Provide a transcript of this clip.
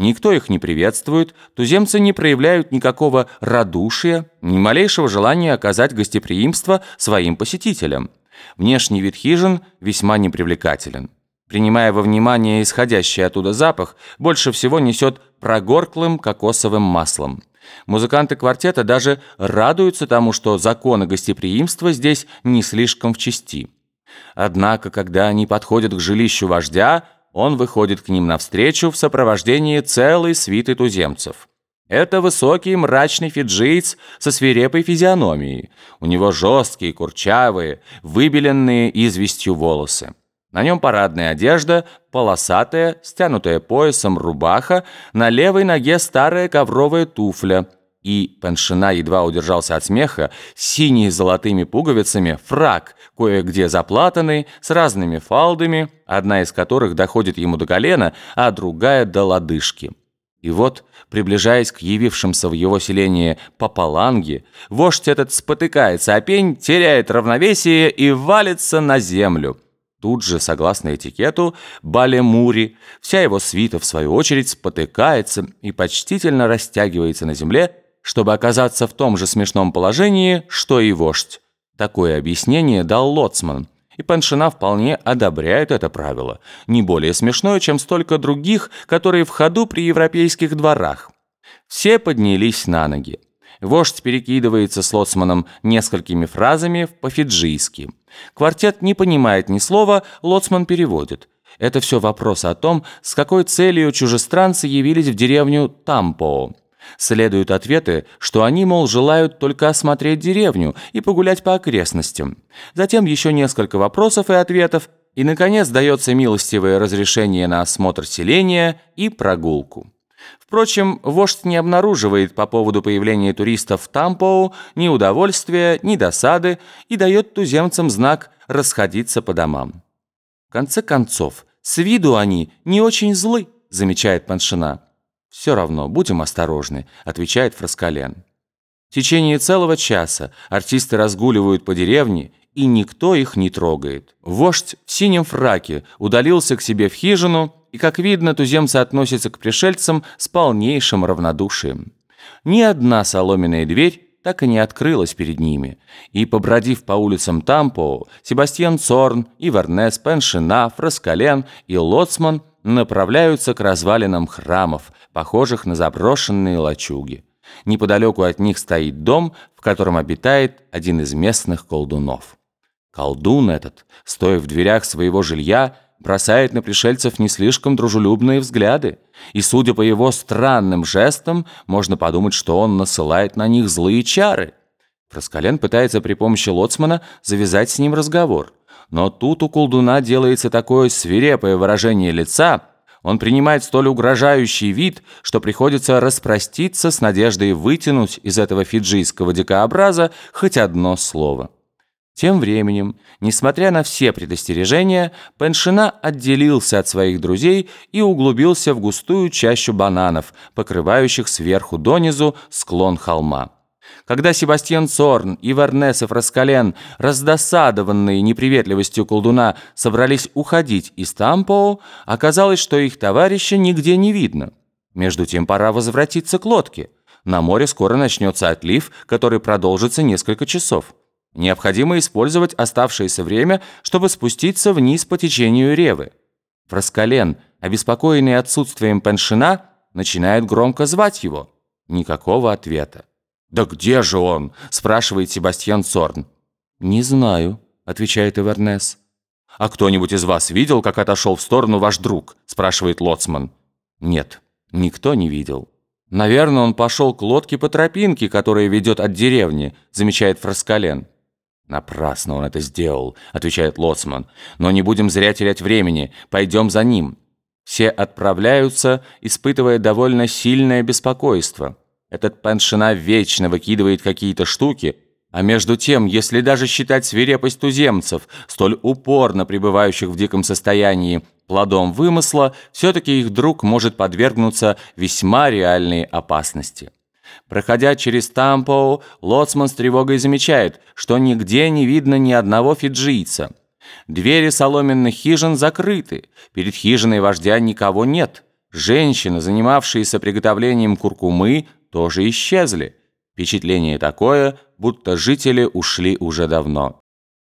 Никто их не приветствует, туземцы не проявляют никакого радушия, ни малейшего желания оказать гостеприимство своим посетителям. Внешний вид хижин весьма непривлекателен. Принимая во внимание исходящий оттуда запах, больше всего несет прогорклым кокосовым маслом. Музыканты квартета даже радуются тому, что законы гостеприимства здесь не слишком в чести. Однако, когда они подходят к жилищу вождя, он выходит к ним навстречу в сопровождении целой свиты туземцев. Это высокий мрачный фиджиец со свирепой физиономией. У него жесткие, курчавые, выбеленные известью волосы. На нем парадная одежда, полосатая, стянутая поясом рубаха, на левой ноге старая ковровая туфля – и Паншина едва удержался от смеха, синий с золотыми пуговицами, фраг, кое-где заплатанный, с разными фалдами, одна из которых доходит ему до колена, а другая до лодыжки. И вот, приближаясь к явившимся в его селении Папаланге, вождь этот спотыкается, а пень теряет равновесие и валится на землю. Тут же, согласно этикету, Балемури, вся его свита, в свою очередь, спотыкается и почтительно растягивается на земле, чтобы оказаться в том же смешном положении, что и вождь. Такое объяснение дал Лоцман, и Паншина вполне одобряет это правило, не более смешное, чем столько других, которые в ходу при европейских дворах. Все поднялись на ноги. Вождь перекидывается с Лоцманом несколькими фразами по-фиджийски. Квартет не понимает ни слова, Лоцман переводит. Это все вопрос о том, с какой целью чужестранцы явились в деревню Тампоо. Следуют ответы, что они, мол, желают только осмотреть деревню и погулять по окрестностям. Затем еще несколько вопросов и ответов, и, наконец, дается милостивое разрешение на осмотр селения и прогулку. Впрочем, вождь не обнаруживает по поводу появления туристов в Тампоу ни удовольствия, ни досады и дает туземцам знак расходиться по домам. В конце концов, с виду они не очень злы, замечает Паншина. «Все равно, будем осторожны», — отвечает Фраскален. В течение целого часа артисты разгуливают по деревне, и никто их не трогает. Вождь в синем фраке удалился к себе в хижину, и, как видно, туземцы относятся к пришельцам с полнейшим равнодушием. Ни одна соломенная дверь так и не открылась перед ними, и, побродив по улицам Тампо, Себастьян Цорн, Ивернес, Пеншина, Фраскален и Лоцман направляются к развалинам храмов, похожих на заброшенные лачуги. Неподалеку от них стоит дом, в котором обитает один из местных колдунов. Колдун этот, стоя в дверях своего жилья, бросает на пришельцев не слишком дружелюбные взгляды, и, судя по его странным жестам, можно подумать, что он насылает на них злые чары. Фраскален пытается при помощи лоцмана завязать с ним разговор – но тут у колдуна делается такое свирепое выражение лица, он принимает столь угрожающий вид, что приходится распроститься с надеждой вытянуть из этого фиджийского дикообраза хоть одно слово. Тем временем, несмотря на все предостережения, Пеншина отделился от своих друзей и углубился в густую чащу бананов, покрывающих сверху донизу склон холма. Когда Себастьян Цорн, и Фраскален, раздосадованные неприветливостью колдуна, собрались уходить из Тампо, оказалось, что их товарища нигде не видно. Между тем пора возвратиться к лодке. На море скоро начнется отлив, который продолжится несколько часов. Необходимо использовать оставшееся время, чтобы спуститься вниз по течению Ревы. Фраскален, обеспокоенный отсутствием Пеншина, начинает громко звать его. Никакого ответа. «Да где же он?» – спрашивает Себастьян Сорн. «Не знаю», – отвечает Эвернес. «А кто-нибудь из вас видел, как отошел в сторону ваш друг?» – спрашивает Лоцман. «Нет, никто не видел». «Наверное, он пошел к лодке по тропинке, которая ведет от деревни», – замечает Фраскален. «Напрасно он это сделал», – отвечает Лоцман. «Но не будем зря терять времени. Пойдем за ним». Все отправляются, испытывая довольно сильное беспокойство. Этот паншина вечно выкидывает какие-то штуки, а между тем, если даже считать свирепость туземцев, столь упорно пребывающих в диком состоянии, плодом вымысла, все-таки их друг может подвергнуться весьма реальной опасности. Проходя через Тампоу, Лоцман с тревогой замечает, что нигде не видно ни одного фиджийца. Двери соломенных хижин закрыты, перед хижиной вождя никого нет – Женщины, занимавшиеся приготовлением куркумы, тоже исчезли. Впечатление такое, будто жители ушли уже давно.